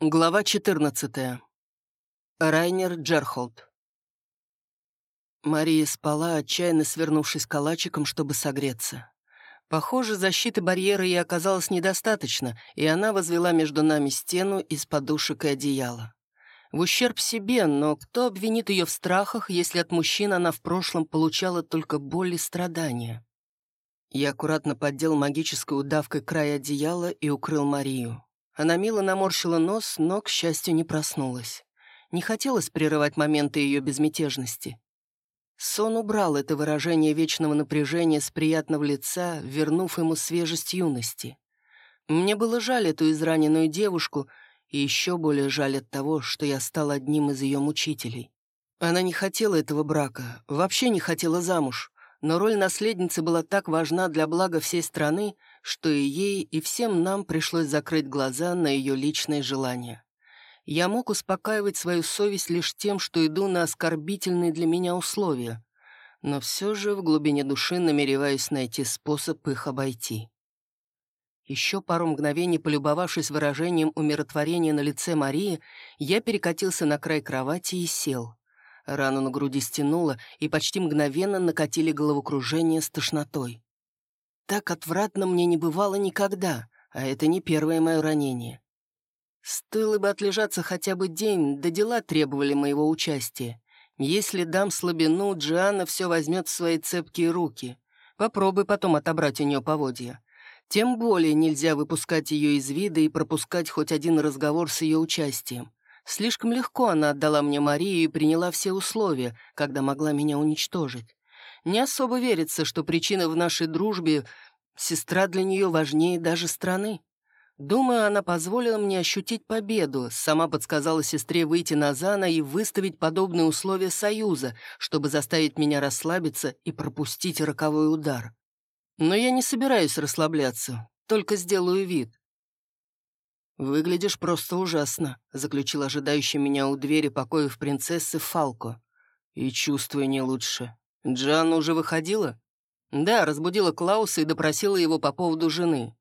Глава 14. Райнер Джерхолд. Мария спала, отчаянно свернувшись калачиком, чтобы согреться. Похоже, защиты барьера ей оказалось недостаточно, и она возвела между нами стену из подушек и одеяла. В ущерб себе, но кто обвинит ее в страхах, если от мужчин она в прошлом получала только боль и страдания? Я аккуратно поддел магической удавкой край одеяла и укрыл Марию. Она мило наморщила нос, но, к счастью, не проснулась. Не хотелось прерывать моменты ее безмятежности. Сон убрал это выражение вечного напряжения с приятного лица, вернув ему свежесть юности. Мне было жаль эту израненную девушку, и еще более жаль от того, что я стал одним из ее мучителей. Она не хотела этого брака, вообще не хотела замуж, но роль наследницы была так важна для блага всей страны, что и ей, и всем нам пришлось закрыть глаза на ее личные желания. Я мог успокаивать свою совесть лишь тем, что иду на оскорбительные для меня условия, но все же в глубине души намереваюсь найти способ их обойти. Еще пару мгновений полюбовавшись выражением умиротворения на лице Марии, я перекатился на край кровати и сел. Рану на груди стянуло, и почти мгновенно накатили головокружение с тошнотой. Так отвратно мне не бывало никогда, а это не первое мое ранение. Стоило бы отлежаться хотя бы день, да дела требовали моего участия. Если дам слабину, Джианна все возьмет в свои цепкие руки. Попробуй потом отобрать у нее поводья. Тем более нельзя выпускать ее из вида и пропускать хоть один разговор с ее участием. Слишком легко она отдала мне Марию и приняла все условия, когда могла меня уничтожить. Не особо верится, что причина в нашей дружбе — сестра для нее важнее даже страны. Думаю, она позволила мне ощутить победу, сама подсказала сестре выйти на Зана и выставить подобные условия союза, чтобы заставить меня расслабиться и пропустить роковой удар. Но я не собираюсь расслабляться, только сделаю вид. «Выглядишь просто ужасно», — заключил ожидающий меня у двери покоев принцессы Фалко. «И чувствую не лучше. Джанна уже выходила?» «Да, разбудила Клауса и допросила его по поводу жены.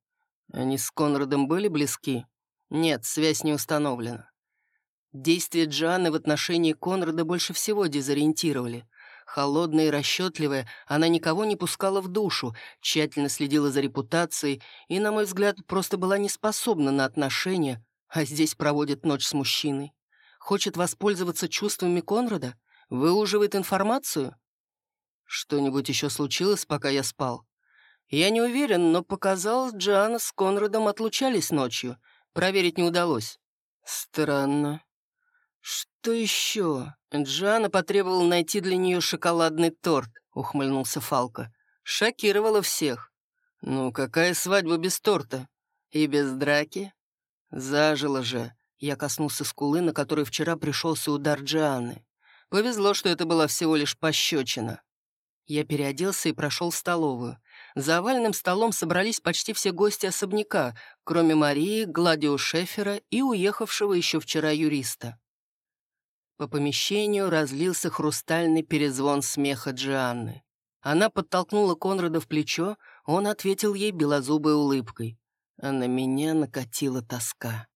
Они с Конрадом были близки?» «Нет, связь не установлена». Действия Джанны в отношении Конрада больше всего дезориентировали. Холодная и расчетливая, она никого не пускала в душу, тщательно следила за репутацией и, на мой взгляд, просто была не способна на отношения, а здесь проводит ночь с мужчиной. Хочет воспользоваться чувствами Конрада? Выуживает информацию? Что-нибудь еще случилось, пока я спал? Я не уверен, но показалось, Джоанна с Конрадом отлучались ночью. Проверить не удалось. Странно. «Что еще?» Джана потребовала найти для нее шоколадный торт, ухмыльнулся Фалко. Шокировала всех. «Ну, какая свадьба без торта? И без драки?» «Зажила же». Я коснулся скулы, на которой вчера пришелся удар Джианны. Повезло, что это была всего лишь пощечина. Я переоделся и прошел в столовую. За овальным столом собрались почти все гости особняка, кроме Марии, Гладио Шефера и уехавшего еще вчера юриста. По помещению разлился хрустальный перезвон смеха Джианны. Она подтолкнула Конрада в плечо, он ответил ей белозубой улыбкой. А на меня накатила тоска.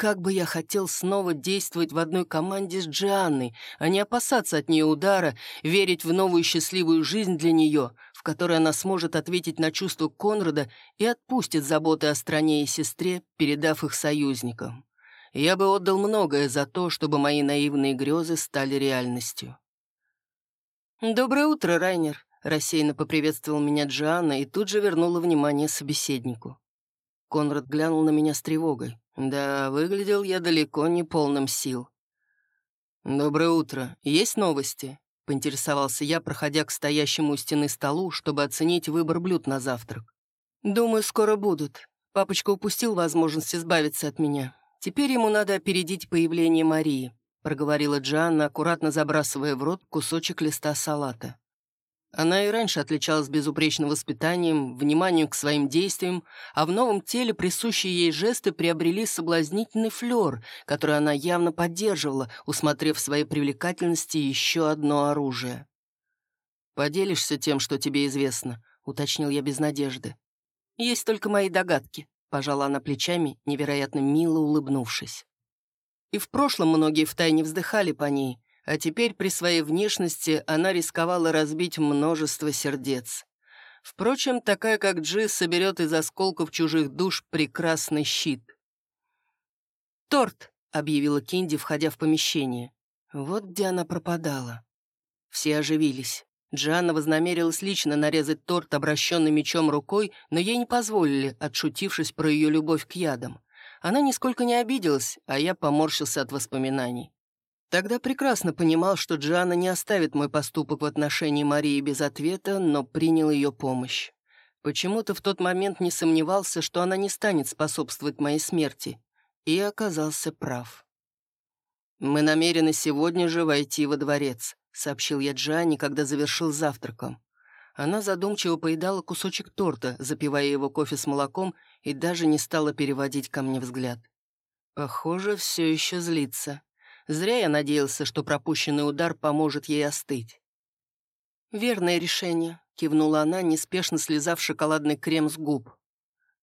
Как бы я хотел снова действовать в одной команде с Джианной, а не опасаться от нее удара, верить в новую счастливую жизнь для нее, в которой она сможет ответить на чувства Конрада и отпустит заботы о стране и сестре, передав их союзникам. Я бы отдал многое за то, чтобы мои наивные грезы стали реальностью. «Доброе утро, Райнер», — рассеянно поприветствовал меня Джоанна и тут же вернула внимание собеседнику. Конрад глянул на меня с тревогой. Да, выглядел я далеко не полным сил. «Доброе утро. Есть новости?» — поинтересовался я, проходя к стоящему у стены столу, чтобы оценить выбор блюд на завтрак. «Думаю, скоро будут. Папочка упустил возможность избавиться от меня. Теперь ему надо опередить появление Марии», — проговорила Джанна, аккуратно забрасывая в рот кусочек листа салата. Она и раньше отличалась безупречным воспитанием, вниманием к своим действиям, а в новом теле присущие ей жесты приобрели соблазнительный флер, который она явно поддерживала, усмотрев в своей привлекательности еще одно оружие. «Поделишься тем, что тебе известно», — уточнил я без надежды. «Есть только мои догадки», Пожала она плечами, невероятно мило улыбнувшись. И в прошлом многие втайне вздыхали по ней, а теперь при своей внешности она рисковала разбить множество сердец. Впрочем, такая как Джи соберет из осколков чужих душ прекрасный щит. «Торт!» — объявила Кинди, входя в помещение. Вот где она пропадала. Все оживились. Джанна вознамерилась лично нарезать торт, обращенный мечом рукой, но ей не позволили, отшутившись про ее любовь к ядам. Она нисколько не обиделась, а я поморщился от воспоминаний. Тогда прекрасно понимал, что Джанна не оставит мой поступок в отношении Марии без ответа, но принял ее помощь. Почему-то в тот момент не сомневался, что она не станет способствовать моей смерти, и оказался прав. «Мы намерены сегодня же войти во дворец», — сообщил я Джанне, когда завершил завтраком. Она задумчиво поедала кусочек торта, запивая его кофе с молоком, и даже не стала переводить ко мне взгляд. Похоже, все еще злится. Зря я надеялся, что пропущенный удар поможет ей остыть. «Верное решение», — кивнула она, неспешно слезав шоколадный крем с губ.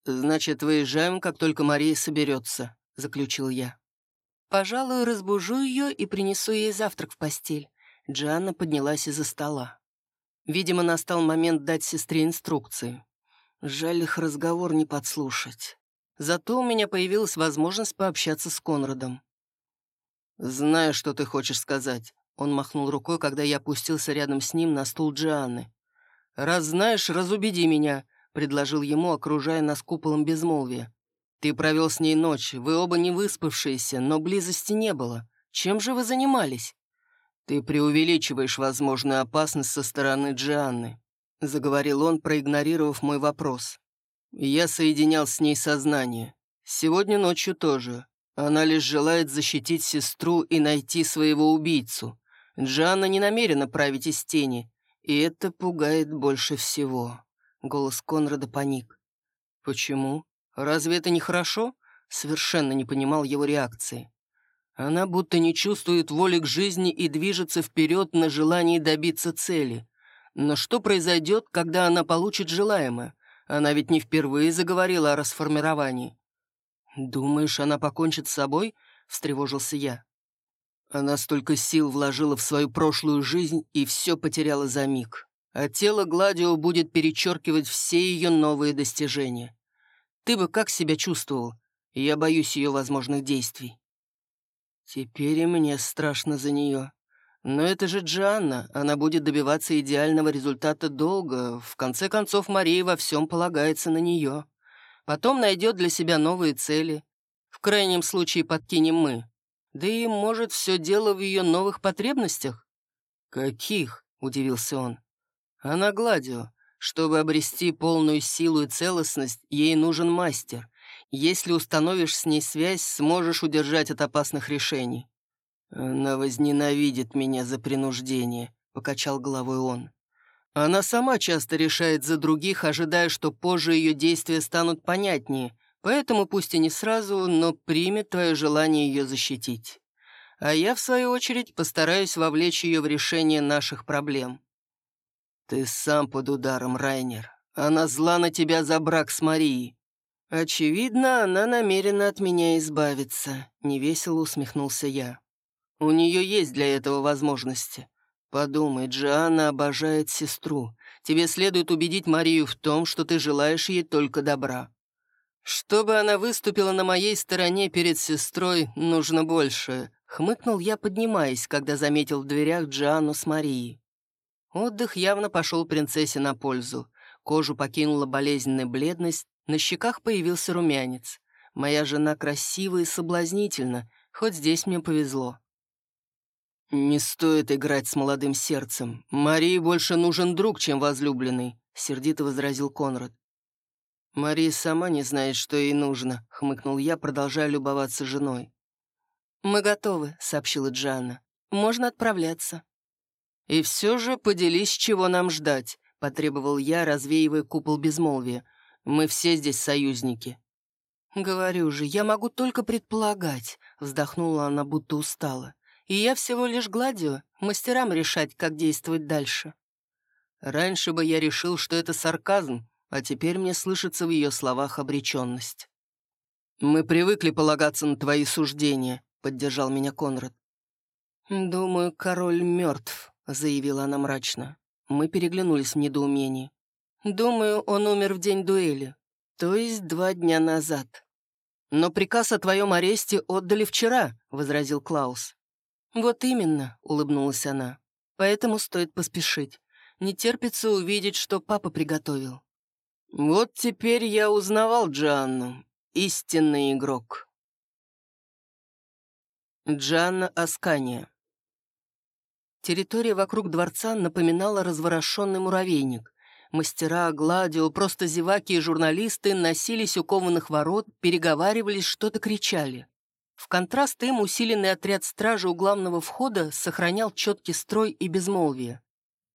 «Значит, выезжаем, как только Мария соберется», — заключил я. «Пожалуй, разбужу ее и принесу ей завтрак в постель». Джанна поднялась из-за стола. Видимо, настал момент дать сестре инструкции. Жаль их разговор не подслушать. Зато у меня появилась возможность пообщаться с Конрадом. «Знаю, что ты хочешь сказать», — он махнул рукой, когда я опустился рядом с ним на стул Джианны. «Раз знаешь, разубеди меня», — предложил ему, окружая нас куполом безмолвия. «Ты провел с ней ночь, вы оба не выспавшиеся, но близости не было. Чем же вы занимались?» «Ты преувеличиваешь возможную опасность со стороны Джианны», — заговорил он, проигнорировав мой вопрос. «Я соединял с ней сознание. Сегодня ночью тоже. Она лишь желает защитить сестру и найти своего убийцу. Джанна не намерена править из тени, и это пугает больше всего. Голос Конрада паник. «Почему? Разве это не хорошо?» Совершенно не понимал его реакции. Она будто не чувствует воли к жизни и движется вперед на желании добиться цели. Но что произойдет, когда она получит желаемое? Она ведь не впервые заговорила о расформировании. «Думаешь, она покончит с собой?» — встревожился я. Она столько сил вложила в свою прошлую жизнь и все потеряла за миг. А тело Гладио будет перечеркивать все ее новые достижения. Ты бы как себя чувствовал? Я боюсь ее возможных действий. Теперь и мне страшно за нее. Но это же Джанна, она будет добиваться идеального результата долго. В конце концов, Мария во всем полагается на нее. Потом найдет для себя новые цели. В крайнем случае подкинем мы. Да и, может, все дело в ее новых потребностях? «Каких?» — удивился он. «Она Гладио. Чтобы обрести полную силу и целостность, ей нужен мастер. Если установишь с ней связь, сможешь удержать от опасных решений». «Она возненавидит меня за принуждение», — покачал головой он. Она сама часто решает за других, ожидая, что позже ее действия станут понятнее, поэтому пусть и не сразу, но примет твое желание ее защитить. А я, в свою очередь, постараюсь вовлечь ее в решение наших проблем. Ты сам под ударом, Райнер. Она зла на тебя за брак с Марией. Очевидно, она намерена от меня избавиться, невесело усмехнулся я. У нее есть для этого возможности. «Подумай, Джианна обожает сестру. Тебе следует убедить Марию в том, что ты желаешь ей только добра. Чтобы она выступила на моей стороне перед сестрой, нужно больше», — хмыкнул я, поднимаясь, когда заметил в дверях Джианну с Марией. Отдых явно пошел принцессе на пользу. Кожу покинула болезненная бледность, на щеках появился румянец. Моя жена красива и соблазнительна, хоть здесь мне повезло. «Не стоит играть с молодым сердцем. Марии больше нужен друг, чем возлюбленный», — сердито возразил Конрад. «Мария сама не знает, что ей нужно», — хмыкнул я, продолжая любоваться женой. «Мы готовы», — сообщила Джанна. «Можно отправляться». «И все же поделись, чего нам ждать», — потребовал я, развеивая купол безмолвия. «Мы все здесь союзники». «Говорю же, я могу только предполагать», — вздохнула она, будто устала. И я всего лишь гладю, мастерам решать, как действовать дальше. Раньше бы я решил, что это сарказм, а теперь мне слышится в ее словах обреченность. «Мы привыкли полагаться на твои суждения», — поддержал меня Конрад. «Думаю, король мертв», — заявила она мрачно. Мы переглянулись в недоумении. «Думаю, он умер в день дуэли, то есть два дня назад». «Но приказ о твоем аресте отдали вчера», — возразил Клаус. «Вот именно», — улыбнулась она. «Поэтому стоит поспешить. Не терпится увидеть, что папа приготовил». «Вот теперь я узнавал Джанну. Истинный игрок». Джанна Аскания Территория вокруг дворца напоминала разворошенный муравейник. Мастера, гладио, просто зеваки и журналисты носились у кованых ворот, переговаривались, что-то кричали. В контраст им усиленный отряд стражи у главного входа сохранял четкий строй и безмолвие.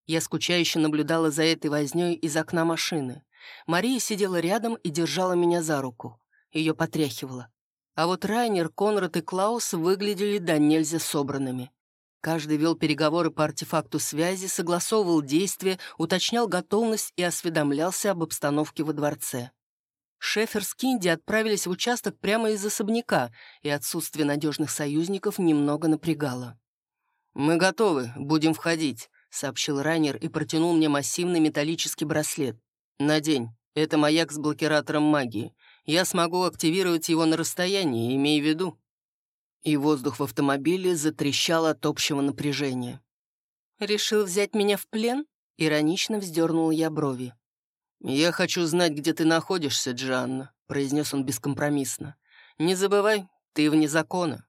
Я скучающе наблюдала за этой вознёй из окна машины. Мария сидела рядом и держала меня за руку. Ее потряхивало. А вот Райнер, Конрад и Клаус выглядели до нельзя собранными. Каждый вел переговоры по артефакту связи, согласовывал действия, уточнял готовность и осведомлялся об обстановке во дворце. Шефер с Кинди отправились в участок прямо из особняка, и отсутствие надежных союзников немного напрягало. «Мы готовы, будем входить», — сообщил Райнер и протянул мне массивный металлический браслет. «Надень. Это маяк с блокиратором магии. Я смогу активировать его на расстоянии, имей в виду» и воздух в автомобиле затрещал от общего напряжения. «Решил взять меня в плен?» — иронично вздернул я брови. «Я хочу знать, где ты находишься, Джанна», — произнес он бескомпромиссно. «Не забывай, ты вне закона».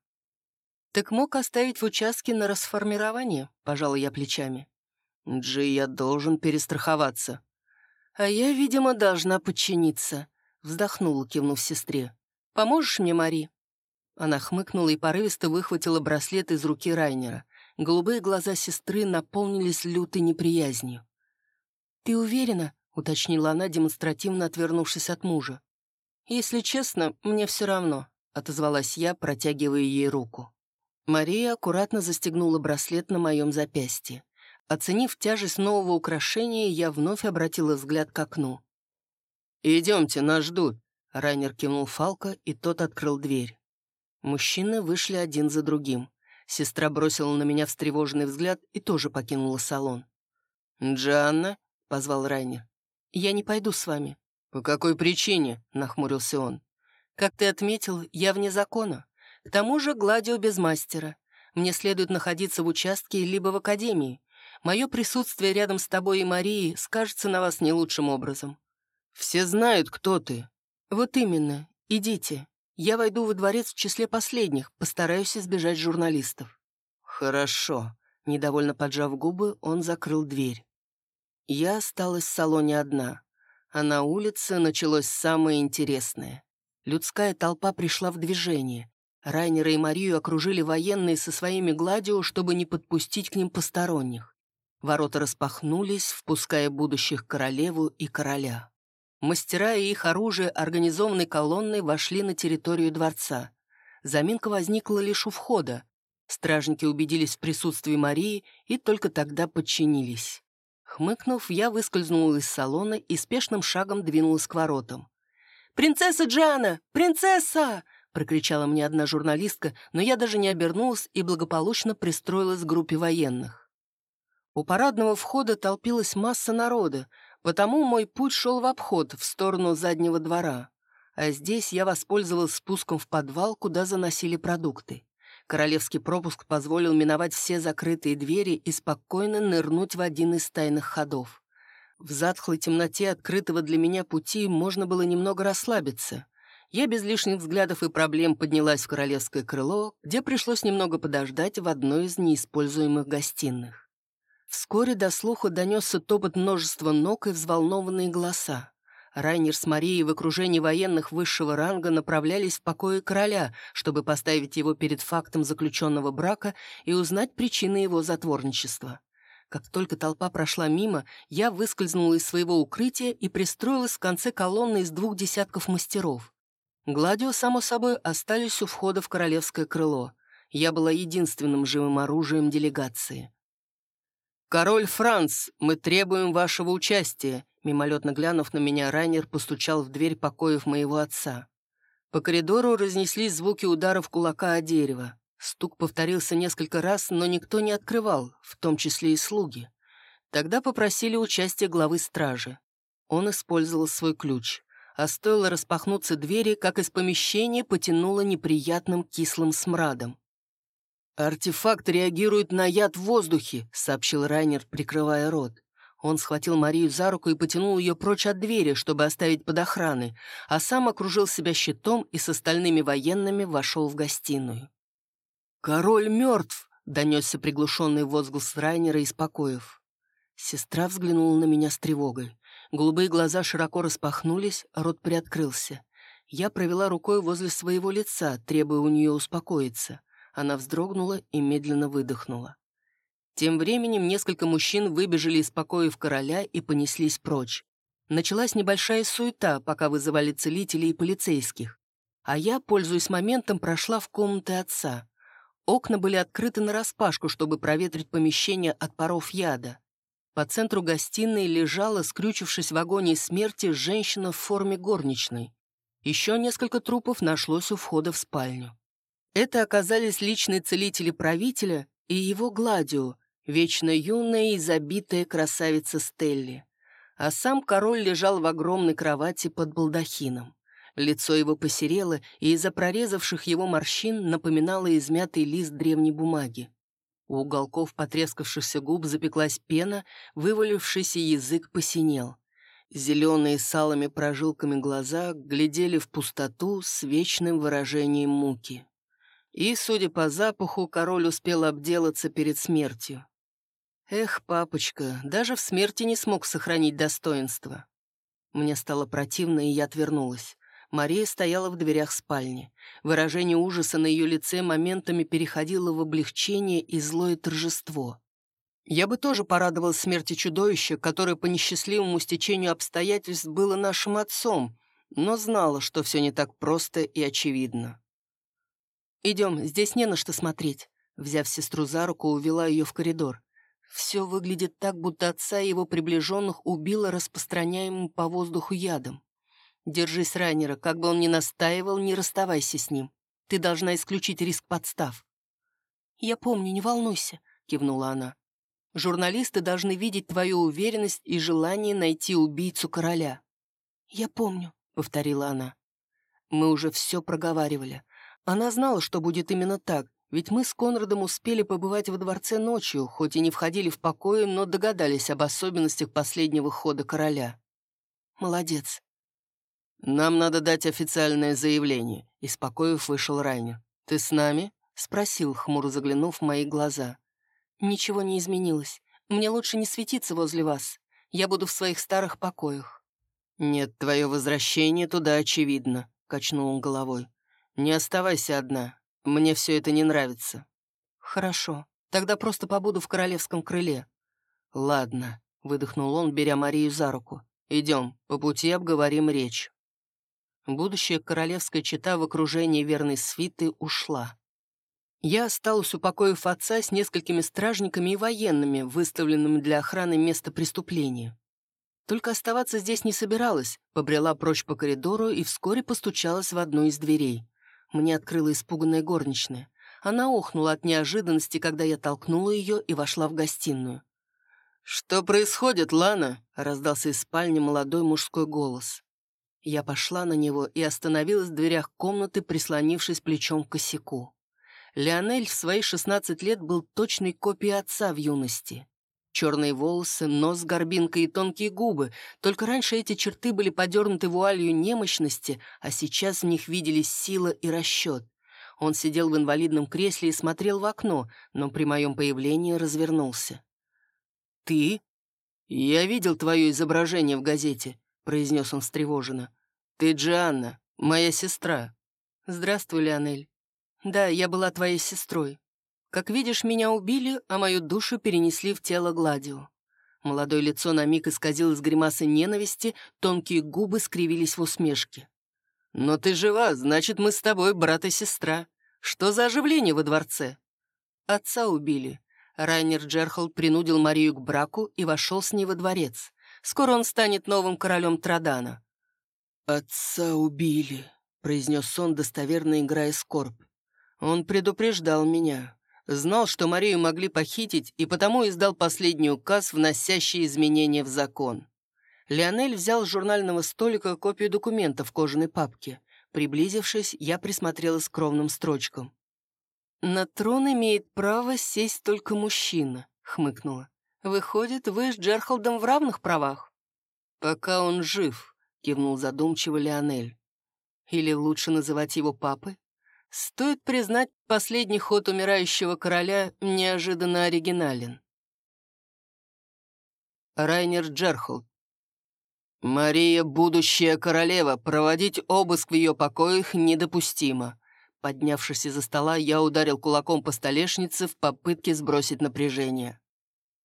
«Так мог оставить в участке на расформирование?» — пожал я плечами. «Джи, я должен перестраховаться». «А я, видимо, должна подчиниться», — вздохнула, кивнув сестре. «Поможешь мне, Мари?» Она хмыкнула и порывисто выхватила браслет из руки Райнера. Голубые глаза сестры наполнились лютой неприязнью. «Ты уверена?» — уточнила она, демонстративно отвернувшись от мужа. «Если честно, мне все равно», — отозвалась я, протягивая ей руку. Мария аккуратно застегнула браслет на моем запястье. Оценив тяжесть нового украшения, я вновь обратила взгляд к окну. «Идемте, нас ждут», — Райнер кивнул Фалка, и тот открыл дверь. Мужчины вышли один за другим. Сестра бросила на меня встревоженный взгляд и тоже покинула салон. «Джанна?» — позвал Райнер. «Я не пойду с вами». «По какой причине?» — нахмурился он. «Как ты отметил, я вне закона. К тому же Гладио без мастера. Мне следует находиться в участке либо в академии. Мое присутствие рядом с тобой и Марией скажется на вас не лучшим образом». «Все знают, кто ты». «Вот именно. Идите. Я войду во дворец в числе последних, постараюсь избежать журналистов». «Хорошо», — недовольно поджав губы, он закрыл дверь. Я осталась в салоне одна, а на улице началось самое интересное. Людская толпа пришла в движение. Райнера и Марию окружили военные со своими гладио, чтобы не подпустить к ним посторонних. Ворота распахнулись, впуская будущих королеву и короля. Мастера и их оружие организованной колонной вошли на территорию дворца. Заминка возникла лишь у входа. Стражники убедились в присутствии Марии и только тогда подчинились. Хмыкнув, я выскользнула из салона и спешным шагом двинулась к воротам. «Принцесса Джана! Принцесса!» — прокричала мне одна журналистка, но я даже не обернулась и благополучно пристроилась к группе военных. У парадного входа толпилась масса народа, Потому мой путь шел в обход, в сторону заднего двора. А здесь я воспользовался спуском в подвал, куда заносили продукты. Королевский пропуск позволил миновать все закрытые двери и спокойно нырнуть в один из тайных ходов. В затхлой темноте открытого для меня пути можно было немного расслабиться. Я без лишних взглядов и проблем поднялась в королевское крыло, где пришлось немного подождать в одной из неиспользуемых гостиных. Вскоре до слуха донесся топот множества ног и взволнованные голоса. Райнер с Марией в окружении военных высшего ранга направлялись в покои короля, чтобы поставить его перед фактом заключенного брака и узнать причины его затворничества. Как только толпа прошла мимо, я выскользнула из своего укрытия и пристроилась в конце колонны из двух десятков мастеров. Гладио, само собой, остались у входа в королевское крыло. Я была единственным живым оружием делегации. «Король Франц, мы требуем вашего участия», мимолетно глянув на меня, Райнер постучал в дверь покоев моего отца. По коридору разнеслись звуки ударов кулака о дерево. Стук повторился несколько раз, но никто не открывал, в том числе и слуги. Тогда попросили участия главы стражи. Он использовал свой ключ, а стоило распахнуться двери, как из помещения потянуло неприятным кислым смрадом. «Артефакт реагирует на яд в воздухе», — сообщил Райнер, прикрывая рот. Он схватил Марию за руку и потянул ее прочь от двери, чтобы оставить под охраной, а сам окружил себя щитом и с остальными военными вошел в гостиную. «Король мертв!» — донесся приглушенный возглас Райнера из покоев. Сестра взглянула на меня с тревогой. Голубые глаза широко распахнулись, рот приоткрылся. Я провела рукой возле своего лица, требуя у нее успокоиться. Она вздрогнула и медленно выдохнула. Тем временем несколько мужчин выбежали из покоев короля и понеслись прочь. Началась небольшая суета, пока вызывали целителей и полицейских. А я, пользуясь моментом, прошла в комнаты отца. Окна были открыты нараспашку, чтобы проветрить помещение от паров яда. По центру гостиной лежала, скрючившись в агонии смерти, женщина в форме горничной. Еще несколько трупов нашлось у входа в спальню. Это оказались личные целители правителя и его Гладио, вечно юная и забитая красавица Стелли. А сам король лежал в огромной кровати под балдахином. Лицо его посерело, и из-за прорезавших его морщин напоминало измятый лист древней бумаги. У уголков потрескавшихся губ запеклась пена, вывалившийся язык посинел. Зеленые с алыми прожилками глаза глядели в пустоту с вечным выражением муки. И, судя по запаху, король успел обделаться перед смертью. Эх, папочка, даже в смерти не смог сохранить достоинство. Мне стало противно, и я отвернулась. Мария стояла в дверях спальни. Выражение ужаса на ее лице моментами переходило в облегчение и злое торжество. Я бы тоже порадовалась смерти чудовища, которое по несчастливому стечению обстоятельств было нашим отцом, но знала, что все не так просто и очевидно. «Идем, здесь не на что смотреть», — взяв сестру за руку, увела ее в коридор. Все выглядит так, будто отца и его приближенных убило распространяемым по воздуху ядом. Держись Райнера, как бы он ни настаивал, не расставайся с ним. Ты должна исключить риск подстав. «Я помню, не волнуйся», — кивнула она. «Журналисты должны видеть твою уверенность и желание найти убийцу короля». «Я помню», — повторила она. Мы уже все проговаривали. Она знала, что будет именно так, ведь мы с Конрадом успели побывать во дворце ночью, хоть и не входили в покои, но догадались об особенностях последнего хода короля. «Молодец», «Нам надо дать официальное заявление», — из покоев вышел Райнер. «Ты с нами?» — спросил, хмуро заглянув в мои глаза. «Ничего не изменилось. Мне лучше не светиться возле вас. Я буду в своих старых покоях». «Нет, твое возвращение туда очевидно», — качнул он головой. «Не оставайся одна. Мне все это не нравится». «Хорошо. Тогда просто побуду в королевском крыле». «Ладно», — выдохнул он, беря Марию за руку. «Идем, по пути обговорим речь». Будущая королевская чета в окружении верной свиты ушла. Я осталась, упокоив отца с несколькими стражниками и военными, выставленными для охраны места преступления. Только оставаться здесь не собиралась, побрела прочь по коридору и вскоре постучалась в одну из дверей. Мне открыла испуганная горничная. Она охнула от неожиданности, когда я толкнула ее и вошла в гостиную. «Что происходит, Лана?» — раздался из спальни молодой мужской голос. Я пошла на него и остановилась в дверях комнаты, прислонившись плечом к косяку. Леонель в свои 16 лет был точной копией отца в юности. Черные волосы, нос с горбинкой и тонкие губы. Только раньше эти черты были подернуты вуалью немощности, а сейчас в них виделись сила и расчет. Он сидел в инвалидном кресле и смотрел в окно, но при моем появлении развернулся. «Ты? Я видел твое изображение в газете. — произнес он встревоженно. «Ты Джианна, моя сестра». «Здравствуй, Леонель. Да, я была твоей сестрой. Как видишь, меня убили, а мою душу перенесли в тело Гладио». Молодое лицо на миг исказилось гримасой ненависти, тонкие губы скривились в усмешке. «Но ты жива, значит, мы с тобой брат и сестра. Что за оживление во дворце?» Отца убили. Райнер Джерхолд принудил Марию к браку и вошел с ней во дворец. Скоро он станет новым королем Традана». «Отца убили», — произнес он, достоверно играя скорбь. Он предупреждал меня. Знал, что Марию могли похитить, и потому издал последний указ, вносящий изменения в закон. Леонель взял с журнального столика копию документа в кожаной папке. Приблизившись, я присмотрела скромным строчкам. «На трон имеет право сесть только мужчина», — хмыкнула. «Выходит, вы с Джерхолдом в равных правах?» «Пока он жив», — кивнул задумчиво Леонель. «Или лучше называть его папой?» Стоит признать, последний ход умирающего короля неожиданно оригинален. Райнер Джерхолд. «Мария, будущая королева, проводить обыск в ее покоях недопустимо». Поднявшись из-за стола, я ударил кулаком по столешнице в попытке сбросить напряжение.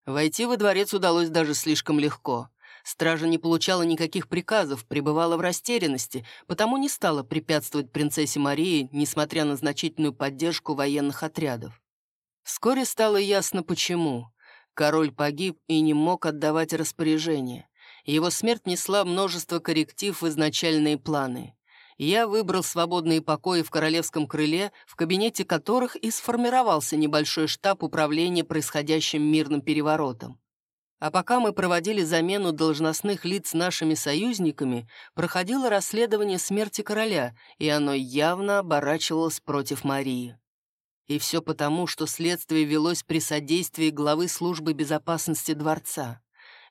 Войти во дворец удалось даже слишком легко. Стража не получала никаких приказов, пребывала в растерянности, потому не стала препятствовать принцессе Марии, несмотря на значительную поддержку военных отрядов. Вскоре стало ясно, почему. Король погиб и не мог отдавать распоряжения. Его смерть несла множество корректив в изначальные планы я выбрал свободные покои в королевском крыле, в кабинете которых и сформировался небольшой штаб управления происходящим мирным переворотом. А пока мы проводили замену должностных лиц нашими союзниками, проходило расследование смерти короля, и оно явно оборачивалось против Марии. И все потому, что следствие велось при содействии главы службы безопасности дворца.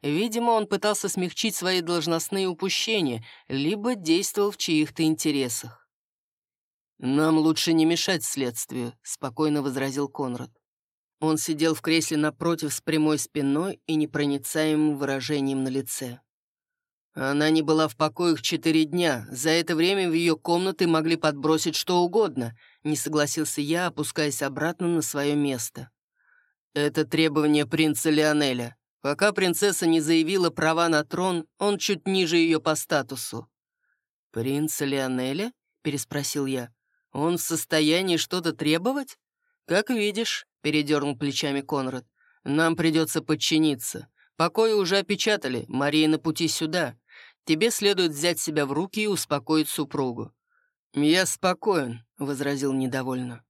Видимо, он пытался смягчить свои должностные упущения, либо действовал в чьих-то интересах. «Нам лучше не мешать следствию», — спокойно возразил Конрад. Он сидел в кресле напротив с прямой спиной и непроницаемым выражением на лице. Она не была в покоях четыре дня. За это время в ее комнаты могли подбросить что угодно. Не согласился я, опускаясь обратно на свое место. Это требование принца Леонеля. Пока принцесса не заявила права на трон, он чуть ниже ее по статусу. «Принца Леонеля?» — переспросил я. «Он в состоянии что-то требовать?» «Как видишь», — передернул плечами Конрад, — «нам придется подчиниться. Покои уже опечатали, Мария на пути сюда. Тебе следует взять себя в руки и успокоить супругу». «Я спокоен», — возразил недовольно.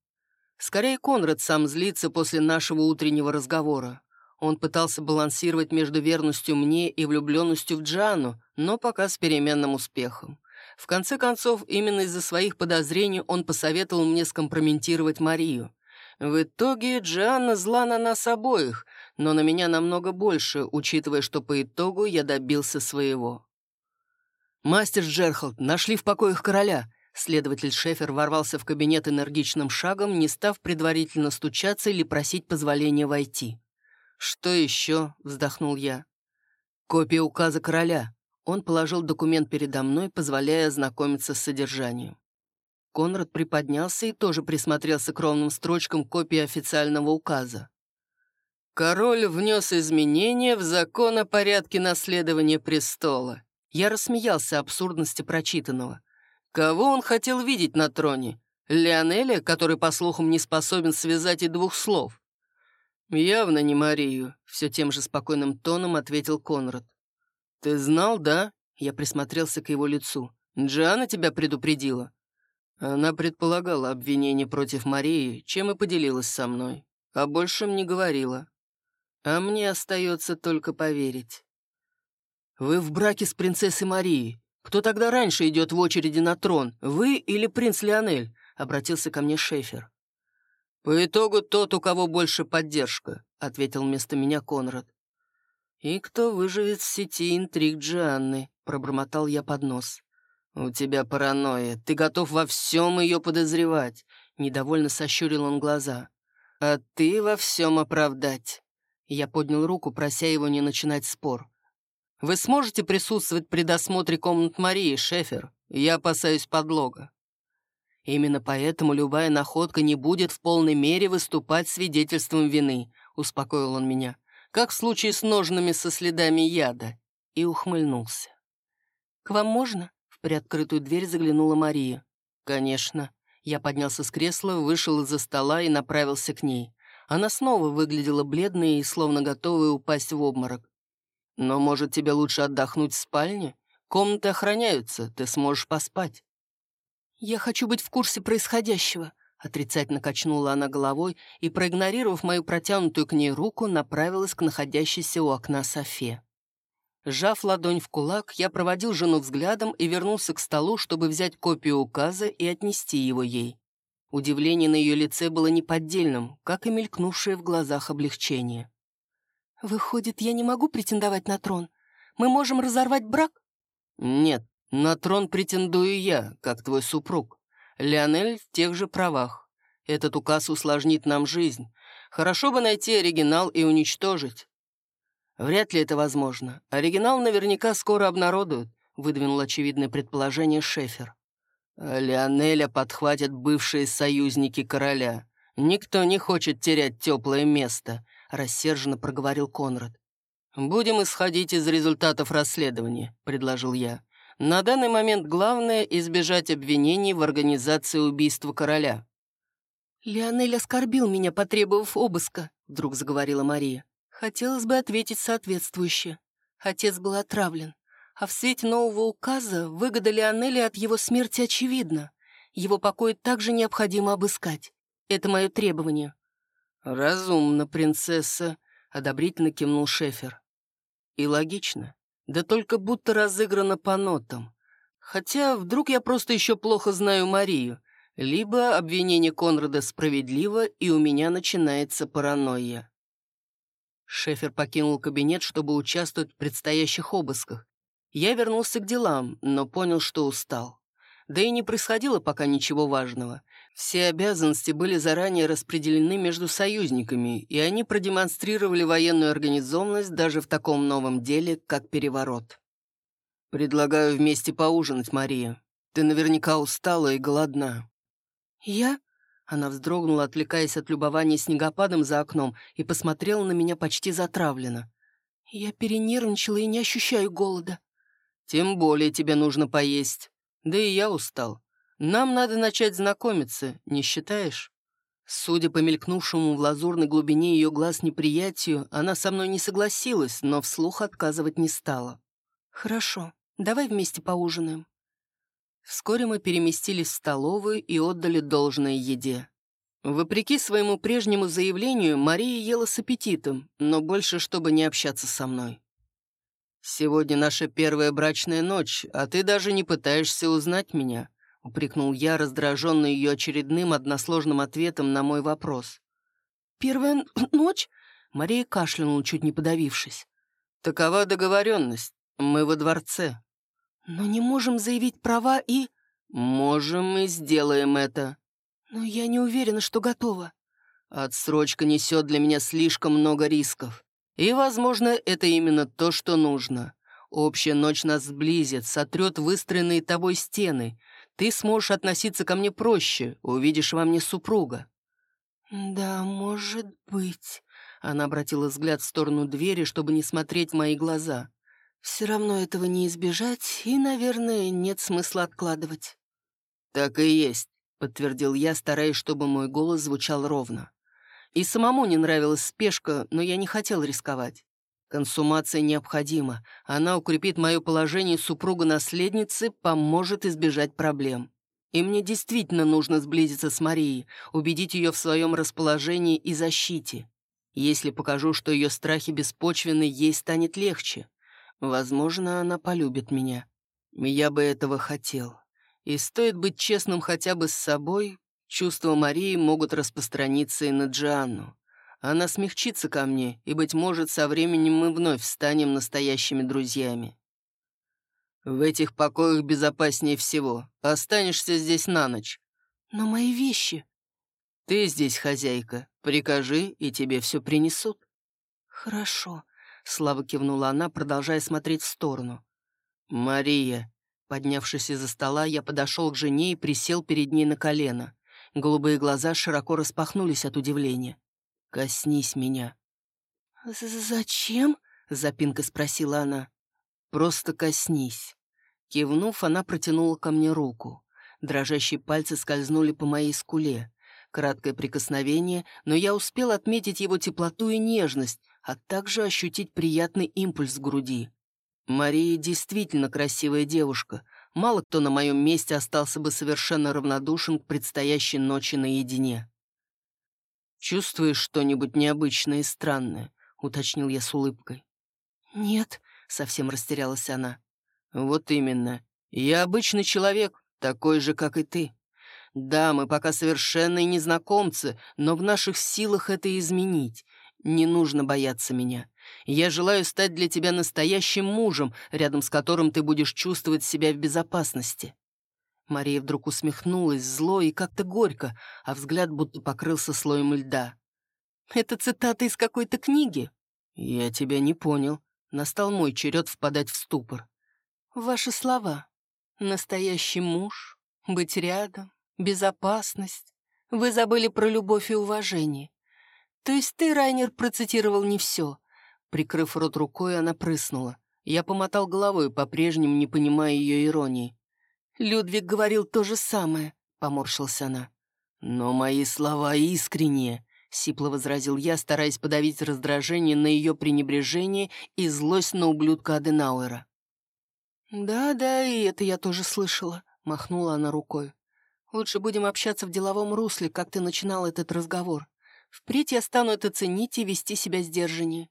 «Скорее Конрад сам злится после нашего утреннего разговора. Он пытался балансировать между верностью мне и влюбленностью в Джану, но пока с переменным успехом. В конце концов, именно из-за своих подозрений он посоветовал мне скомпрометировать Марию. В итоге Джианна зла на нас обоих, но на меня намного больше, учитывая, что по итогу я добился своего. «Мастер Джерхолд, нашли в покоях короля», Следователь Шефер ворвался в кабинет энергичным шагом, не став предварительно стучаться или просить позволения войти. «Что еще?» — вздохнул я. «Копия указа короля». Он положил документ передо мной, позволяя ознакомиться с содержанием. Конрад приподнялся и тоже присмотрелся к ровным строчкам копии официального указа. Король внес изменения в закон о порядке наследования престола. Я рассмеялся абсурдности прочитанного. Кого он хотел видеть на троне? Леонеля, который, по слухам, не способен связать и двух слов? «Явно не Марию», — все тем же спокойным тоном ответил Конрад. «Ты знал, да?» — я присмотрелся к его лицу. «Джиана тебя предупредила?» Она предполагала обвинение против Марии, чем и поделилась со мной. О большем не говорила. А мне остается только поверить. «Вы в браке с принцессой Марией. Кто тогда раньше идет в очереди на трон, вы или принц Леонель?» — обратился ко мне Шефер. «По итогу тот, у кого больше поддержка», — ответил вместо меня Конрад. «И кто выживет в сети интриг Джианны», — пробормотал я под нос. «У тебя паранойя. Ты готов во всем ее подозревать», — недовольно сощурил он глаза. «А ты во всем оправдать». Я поднял руку, прося его не начинать спор. «Вы сможете присутствовать при досмотре комнат Марии, Шефер? Я опасаюсь подлога». Именно поэтому любая находка не будет в полной мере выступать свидетельством вины, успокоил он меня, как в случае с ножными со следами яда, и ухмыльнулся. «К вам можно?» — приоткрытую дверь заглянула Мария. «Конечно». Я поднялся с кресла, вышел из-за стола и направился к ней. Она снова выглядела бледной и словно готовая упасть в обморок. «Но, может, тебе лучше отдохнуть в спальне? Комнаты охраняются, ты сможешь поспать». «Я хочу быть в курсе происходящего», Отрицательно качнула она головой и, проигнорировав мою протянутую к ней руку, направилась к находящейся у окна Софе. Сжав ладонь в кулак, я проводил жену взглядом и вернулся к столу, чтобы взять копию указа и отнести его ей. Удивление на ее лице было неподдельным, как и мелькнувшее в глазах облегчение. «Выходит, я не могу претендовать на трон? Мы можем разорвать брак?» «Нет, на трон претендую я, как твой супруг. Леонель в тех же правах. Этот указ усложнит нам жизнь. Хорошо бы найти оригинал и уничтожить». «Вряд ли это возможно. Оригинал наверняка скоро обнародуют», — выдвинул очевидное предположение Шефер. Леонеля подхватят бывшие союзники короля. Никто не хочет терять теплое место», — рассерженно проговорил Конрад. «Будем исходить из результатов расследования», — предложил я. «На данный момент главное — избежать обвинений в организации убийства короля». «Леонель оскорбил меня, потребовав обыска», — вдруг заговорила Мария. «Хотелось бы ответить соответствующе. Отец был отравлен. А в свете нового указа выгода Леонели от его смерти очевидна. Его покой также необходимо обыскать. Это мое требование». «Разумно, принцесса», — одобрительно кивнул Шефер. «И логично. Да только будто разыграно по нотам. Хотя вдруг я просто еще плохо знаю Марию. Либо обвинение Конрада справедливо, и у меня начинается паранойя». Шефер покинул кабинет, чтобы участвовать в предстоящих обысках. Я вернулся к делам, но понял, что устал. Да и не происходило пока ничего важного. Все обязанности были заранее распределены между союзниками, и они продемонстрировали военную организованность даже в таком новом деле, как переворот. «Предлагаю вместе поужинать, Мария. Ты наверняка устала и голодна». «Я?» Она вздрогнула, отвлекаясь от любования снегопадом за окном, и посмотрела на меня почти затравленно. «Я перенервничала и не ощущаю голода». «Тем более тебе нужно поесть. Да и я устал. Нам надо начать знакомиться, не считаешь?» Судя по мелькнувшему в лазурной глубине ее глаз неприятию, она со мной не согласилась, но вслух отказывать не стала. «Хорошо, давай вместе поужинаем». Вскоре мы переместились в столовую и отдали должное еде. Вопреки своему прежнему заявлению, Мария ела с аппетитом, но больше, чтобы не общаться со мной. «Сегодня наша первая брачная ночь, а ты даже не пытаешься узнать меня», — упрекнул я, раздраженный ее очередным односложным ответом на мой вопрос. «Первая ночь?» — Мария кашлянула, чуть не подавившись. «Такова договоренность. Мы во дворце». «Но не можем заявить права и...» «Можем и сделаем это». «Но я не уверена, что готова». «Отсрочка несет для меня слишком много рисков. И, возможно, это именно то, что нужно. Общая ночь нас сблизит, сотрет выстроенные тобой стены. Ты сможешь относиться ко мне проще, увидишь во мне супруга». «Да, может быть». Она обратила взгляд в сторону двери, чтобы не смотреть в мои глаза. «Все равно этого не избежать, и, наверное, нет смысла откладывать». «Так и есть», — подтвердил я, стараясь, чтобы мой голос звучал ровно. И самому не нравилась спешка, но я не хотел рисковать. Консумация необходима. Она укрепит мое положение супруга-наследницы, поможет избежать проблем. И мне действительно нужно сблизиться с Марией, убедить ее в своем расположении и защите. Если покажу, что ее страхи беспочвенны, ей станет легче. Возможно, она полюбит меня. Я бы этого хотел. И стоит быть честным хотя бы с собой, Чувства Марии могут распространиться и на Джианну. Она смягчится ко мне, и, быть может, со временем мы вновь станем настоящими друзьями. В этих покоях безопаснее всего. Останешься здесь на ночь. Но мои вещи... Ты здесь хозяйка. Прикажи, и тебе все принесут. Хорошо. Слава кивнула она, продолжая смотреть в сторону. «Мария!» Поднявшись из-за стола, я подошел к жене и присел перед ней на колено. Голубые глаза широко распахнулись от удивления. «Коснись меня». «Зачем?» — запинка спросила она. «Просто коснись». Кивнув, она протянула ко мне руку. Дрожащие пальцы скользнули по моей скуле. Краткое прикосновение, но я успел отметить его теплоту и нежность, а также ощутить приятный импульс в груди. Мария действительно красивая девушка, Мало кто на моем месте остался бы совершенно равнодушен к предстоящей ночи наедине. «Чувствуешь что-нибудь необычное и странное?» — уточнил я с улыбкой. «Нет», — совсем растерялась она. «Вот именно. Я обычный человек, такой же, как и ты. Да, мы пока совершенные незнакомцы, но в наших силах это изменить. Не нужно бояться меня. Я желаю стать для тебя настоящим мужем, рядом с которым ты будешь чувствовать себя в безопасности». Мария вдруг усмехнулась зло и как-то горько, а взгляд будто покрылся слоем льда. «Это цитата из какой-то книги?» «Я тебя не понял. Настал мой черед впадать в ступор». «Ваши слова. Настоящий муж, быть рядом, безопасность. Вы забыли про любовь и уважение. То есть ты, Райнер, процитировал не все. Прикрыв рот рукой, она прыснула. Я помотал головой, по-прежнему не понимая ее иронии. «Людвиг говорил то же самое», — поморщился она. «Но мои слова искренние», — сипло возразил я, стараясь подавить раздражение на ее пренебрежение и злость на ублюдка Аденауэра. «Да-да, и это я тоже слышала», — махнула она рукой. Лучше будем общаться в деловом русле, как ты начинал этот разговор. Впредь я стану это ценить и вести себя сдержаннее.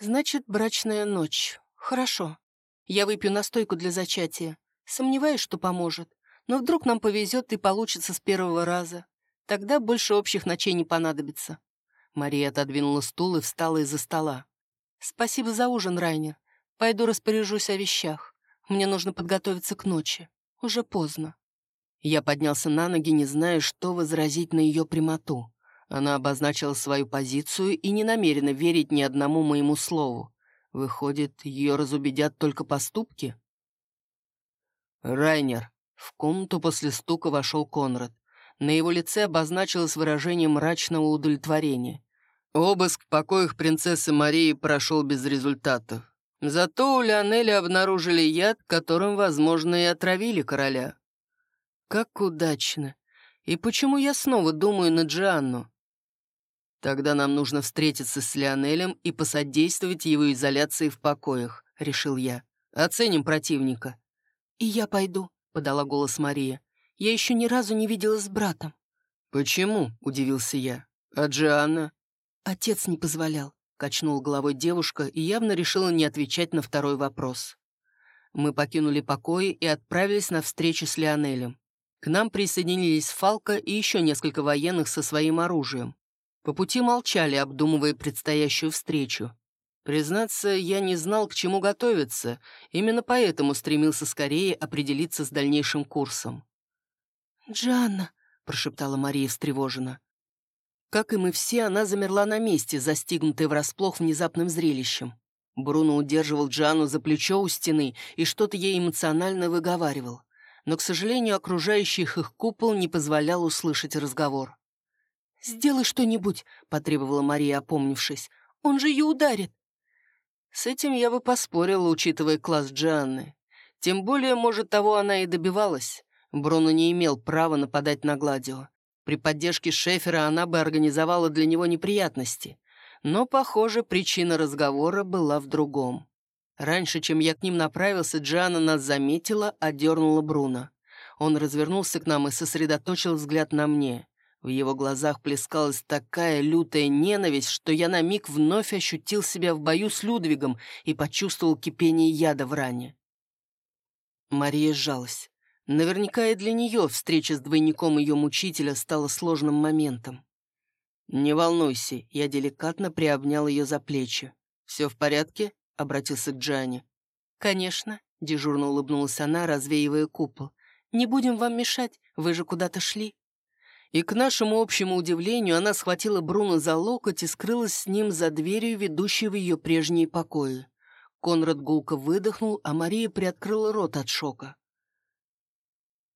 Значит, брачная ночь. Хорошо. Я выпью настойку для зачатия. Сомневаюсь, что поможет. Но вдруг нам повезет и получится с первого раза. Тогда больше общих ночей не понадобится. Мария отодвинула стул и встала из-за стола. «Спасибо за ужин, Райнер. Пойду распоряжусь о вещах. Мне нужно подготовиться к ночи. Уже поздно». Я поднялся на ноги, не зная, что возразить на ее прямоту. Она обозначила свою позицию и не намерена верить ни одному моему слову. Выходит, ее разубедят только поступки? «Райнер!» В комнату после стука вошел Конрад. На его лице обозначилось выражение мрачного удовлетворения. Обыск в покоях принцессы Марии прошел без результатов. Зато у Леонели обнаружили яд, которым, возможно, и отравили короля. Как удачно. И почему я снова думаю на Джианну? Тогда нам нужно встретиться с Леонелем и посодействовать его изоляции в покоях, решил я. Оценим противника. И я пойду, подала голос Мария. Я еще ни разу не виделась с братом. Почему? удивился я. А Джианна? Отец не позволял. Качнул головой девушка и явно решила не отвечать на второй вопрос. Мы покинули покои и отправились на встречу с Леонелем. К нам присоединились Фалка и еще несколько военных со своим оружием. По пути молчали, обдумывая предстоящую встречу. Признаться, я не знал, к чему готовиться, именно поэтому стремился скорее определиться с дальнейшим курсом. «Джанна», — прошептала Мария встревоженно. Как и мы все, она замерла на месте, застигнутая врасплох внезапным зрелищем. Бруно удерживал Джану за плечо у стены и что-то ей эмоционально выговаривал но, к сожалению, окружающих их купол не позволял услышать разговор. «Сделай что-нибудь», — потребовала Мария, опомнившись. «Он же ее ударит». С этим я бы поспорила, учитывая класс Джанны. Тем более, может, того она и добивалась. Бруно не имел права нападать на Гладио. При поддержке Шефера она бы организовала для него неприятности. Но, похоже, причина разговора была в другом. Раньше, чем я к ним направился, Джана нас заметила, одернула Бруно. Он развернулся к нам и сосредоточил взгляд на мне. В его глазах плескалась такая лютая ненависть, что я на миг вновь ощутил себя в бою с Людвигом и почувствовал кипение яда в ране. Мария сжалась. Наверняка и для нее встреча с двойником ее мучителя стала сложным моментом. «Не волнуйся», — я деликатно приобнял ее за плечи. «Все в порядке?» обратился к Джане. «Конечно», — дежурно улыбнулась она, развеивая купол. «Не будем вам мешать, вы же куда-то шли». И к нашему общему удивлению она схватила Бруно за локоть и скрылась с ним за дверью, ведущей в ее прежние покои. Конрад гулко выдохнул, а Мария приоткрыла рот от шока.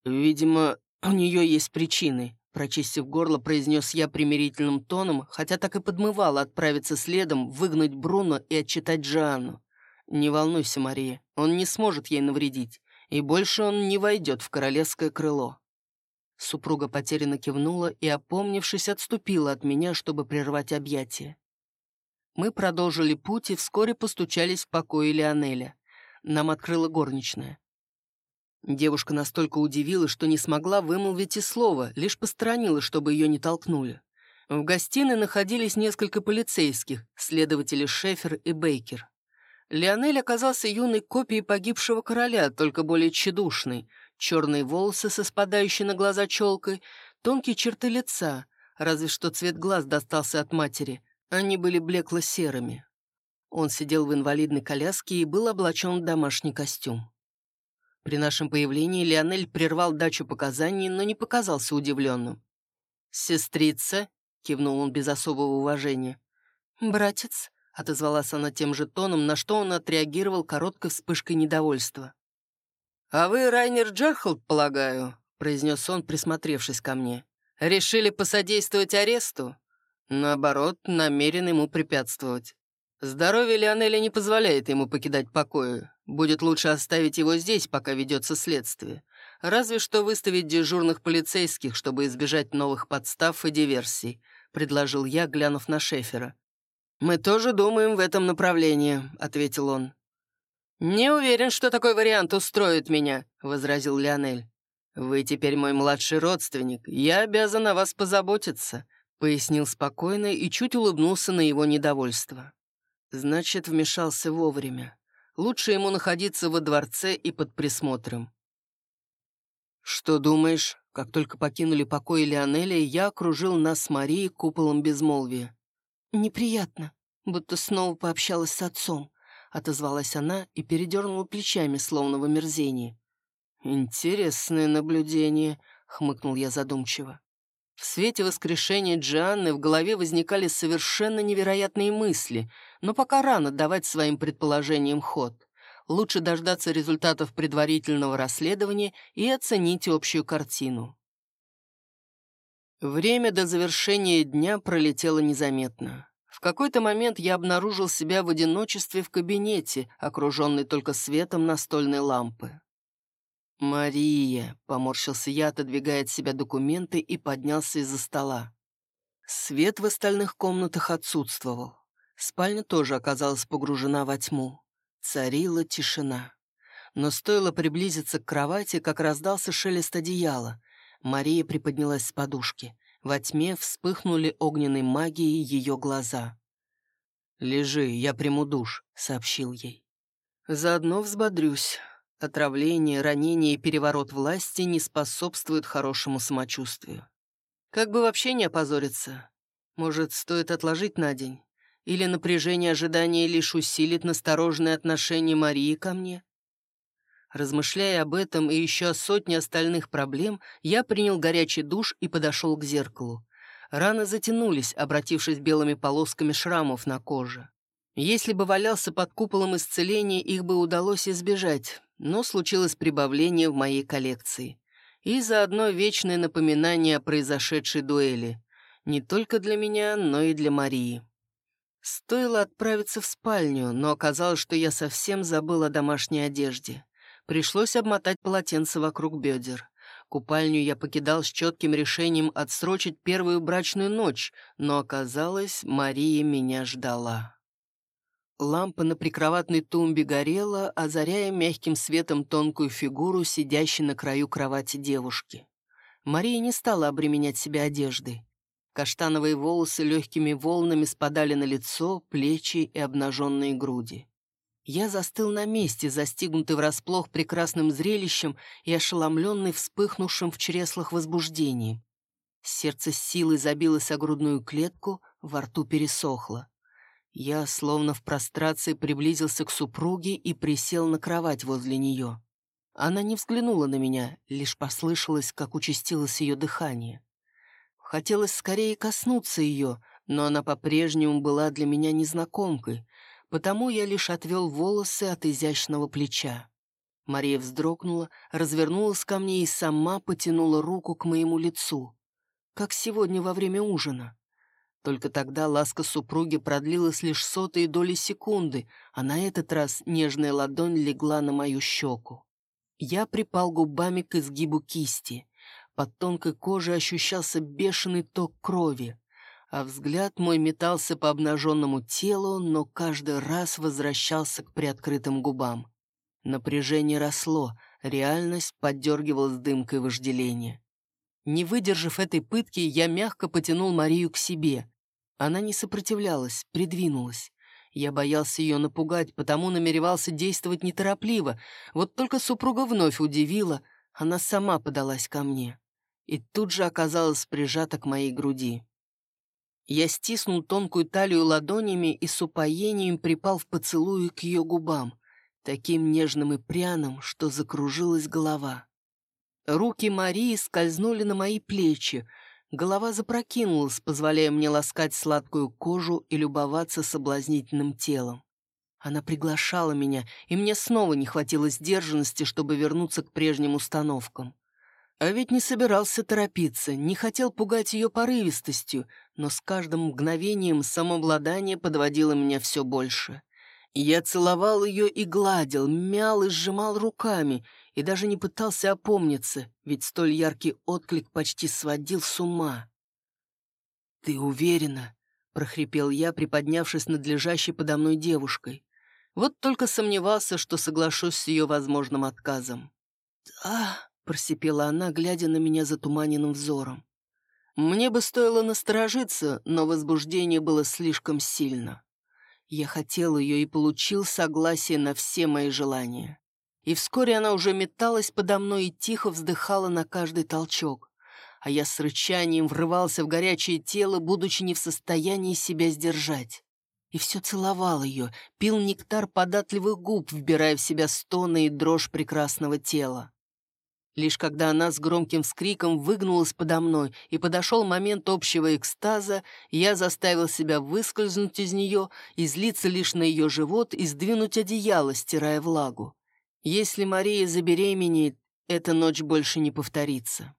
«Видимо, у нее есть причины», — прочистив горло, произнес я примирительным тоном, хотя так и подмывало отправиться следом, выгнать Бруно и отчитать Джоанну. «Не волнуйся, Мария, он не сможет ей навредить, и больше он не войдет в королевское крыло». Супруга потерянно кивнула и, опомнившись, отступила от меня, чтобы прервать объятия. Мы продолжили путь и вскоре постучались в покое Леонеля. Нам открыла горничная. Девушка настолько удивилась, что не смогла вымолвить и слова, лишь посторонилась, чтобы ее не толкнули. В гостиной находились несколько полицейских, следователи Шефер и Бейкер. Леонель оказался юной копией погибшего короля, только более тщедушной. Черные волосы со спадающей на глаза челкой, тонкие черты лица, разве что цвет глаз достался от матери. Они были блекло-серыми. Он сидел в инвалидной коляске и был облачен в домашний костюм. При нашем появлении Леонель прервал дачу показаний, но не показался удивленным. «Сестрица?» — кивнул он без особого уважения. «Братец», — отозвалась она тем же тоном, на что он отреагировал короткой вспышкой недовольства. «А вы Райнер Джерхолд, полагаю?» — произнес он, присмотревшись ко мне. «Решили посодействовать аресту?» Наоборот, намерен ему препятствовать. Здоровье Лионеля не позволяет ему покидать покои. Будет лучше оставить его здесь, пока ведется следствие. Разве что выставить дежурных полицейских, чтобы избежать новых подстав и диверсий», — предложил я, глянув на Шефера. «Мы тоже думаем в этом направлении», — ответил он. «Не уверен, что такой вариант устроит меня», — возразил Лионель. «Вы теперь мой младший родственник. Я обязан о вас позаботиться», — пояснил спокойно и чуть улыбнулся на его недовольство. «Значит, вмешался вовремя. Лучше ему находиться во дворце и под присмотром». «Что думаешь?» Как только покинули покой Лионеля, я окружил нас с Марией куполом безмолвия. «Неприятно, будто снова пообщалась с отцом», — отозвалась она и передернула плечами, словно в омерзении. «Интересное наблюдение», — хмыкнул я задумчиво. В свете воскрешения Джианны в голове возникали совершенно невероятные мысли, но пока рано давать своим предположениям ход. Лучше дождаться результатов предварительного расследования и оценить общую картину. Время до завершения дня пролетело незаметно. В какой-то момент я обнаружил себя в одиночестве в кабинете, окруженный только светом настольной лампы. «Мария», — поморщился я, отодвигая от себя документы и поднялся из-за стола. Свет в остальных комнатах отсутствовал. Спальня тоже оказалась погружена во тьму. Царила тишина. Но стоило приблизиться к кровати, как раздался шелест одеяла. Мария приподнялась с подушки. Во тьме вспыхнули огненной магией ее глаза. «Лежи, я приму душ», — сообщил ей. «Заодно взбодрюсь. Отравление, ранение и переворот власти не способствуют хорошему самочувствию. Как бы вообще не опозориться? Может, стоит отложить на день? Или напряжение ожидания лишь усилит настороженное отношение Марии ко мне? Размышляя об этом и еще о сотне остальных проблем, я принял горячий душ и подошел к зеркалу. Раны затянулись, обратившись белыми полосками шрамов на коже. Если бы валялся под куполом исцеления, их бы удалось избежать, но случилось прибавление в моей коллекции. И заодно вечное напоминание о произошедшей дуэли. Не только для меня, но и для Марии. Стоило отправиться в спальню, но оказалось, что я совсем забыл о домашней одежде. Пришлось обмотать полотенце вокруг бедер. Купальню я покидал с четким решением отсрочить первую брачную ночь, но оказалось, Мария меня ждала. Лампа на прикроватной тумбе горела, озаряя мягким светом тонкую фигуру, сидящей на краю кровати девушки. Мария не стала обременять себя одеждой. Каштановые волосы легкими волнами спадали на лицо, плечи и обнаженные груди. Я застыл на месте, застигнутый врасплох прекрасным зрелищем и ошеломленный вспыхнувшим в чреслах возбуждением. Сердце с силой забилось о грудную клетку, во рту пересохло. Я, словно в прострации, приблизился к супруге и присел на кровать возле нее. Она не взглянула на меня, лишь послышалось, как участилось ее дыхание. Хотелось скорее коснуться ее, но она по-прежнему была для меня незнакомкой, потому я лишь отвел волосы от изящного плеча. Мария вздрогнула, развернулась ко мне и сама потянула руку к моему лицу, как сегодня во время ужина. Только тогда ласка супруги продлилась лишь сотые доли секунды, а на этот раз нежная ладонь легла на мою щеку. Я припал губами к изгибу кисти. Под тонкой кожей ощущался бешеный ток крови а взгляд мой метался по обнаженному телу, но каждый раз возвращался к приоткрытым губам. Напряжение росло, Реальность поддергивалась дымкой вожделения. Не выдержав этой пытки, я мягко потянул Марию к себе. Она не сопротивлялась, придвинулась. Я боялся ее напугать, потому намеревался действовать неторопливо. Вот только супруга вновь удивила, она сама подалась ко мне. И тут же оказалась прижата к моей груди. Я стиснул тонкую талию ладонями и с упоением припал в поцелуе к ее губам, таким нежным и пряным, что закружилась голова. Руки Марии скользнули на мои плечи, голова запрокинулась, позволяя мне ласкать сладкую кожу и любоваться соблазнительным телом. Она приглашала меня, и мне снова не хватило сдержанности, чтобы вернуться к прежним установкам. А ведь не собирался торопиться, не хотел пугать ее порывистостью, но с каждым мгновением самообладание подводило меня все больше. Я целовал ее и гладил, мял и сжимал руками, и даже не пытался опомниться, ведь столь яркий отклик почти сводил с ума. «Ты уверена?» — прохрипел я, приподнявшись над лежащей подо мной девушкой. Вот только сомневался, что соглашусь с ее возможным отказом. «Да», — просипела она, глядя на меня затуманенным взором. Мне бы стоило насторожиться, но возбуждение было слишком сильно. Я хотел ее и получил согласие на все мои желания. И вскоре она уже металась подо мной и тихо вздыхала на каждый толчок. А я с рычанием врывался в горячее тело, будучи не в состоянии себя сдержать. И все целовал ее, пил нектар податливых губ, вбирая в себя стоны и дрожь прекрасного тела. Лишь когда она с громким вскриком выгнулась подо мной и подошел момент общего экстаза, я заставил себя выскользнуть из нее, излиться лишь на ее живот и сдвинуть одеяло, стирая влагу. Если Мария забеременеет, эта ночь больше не повторится.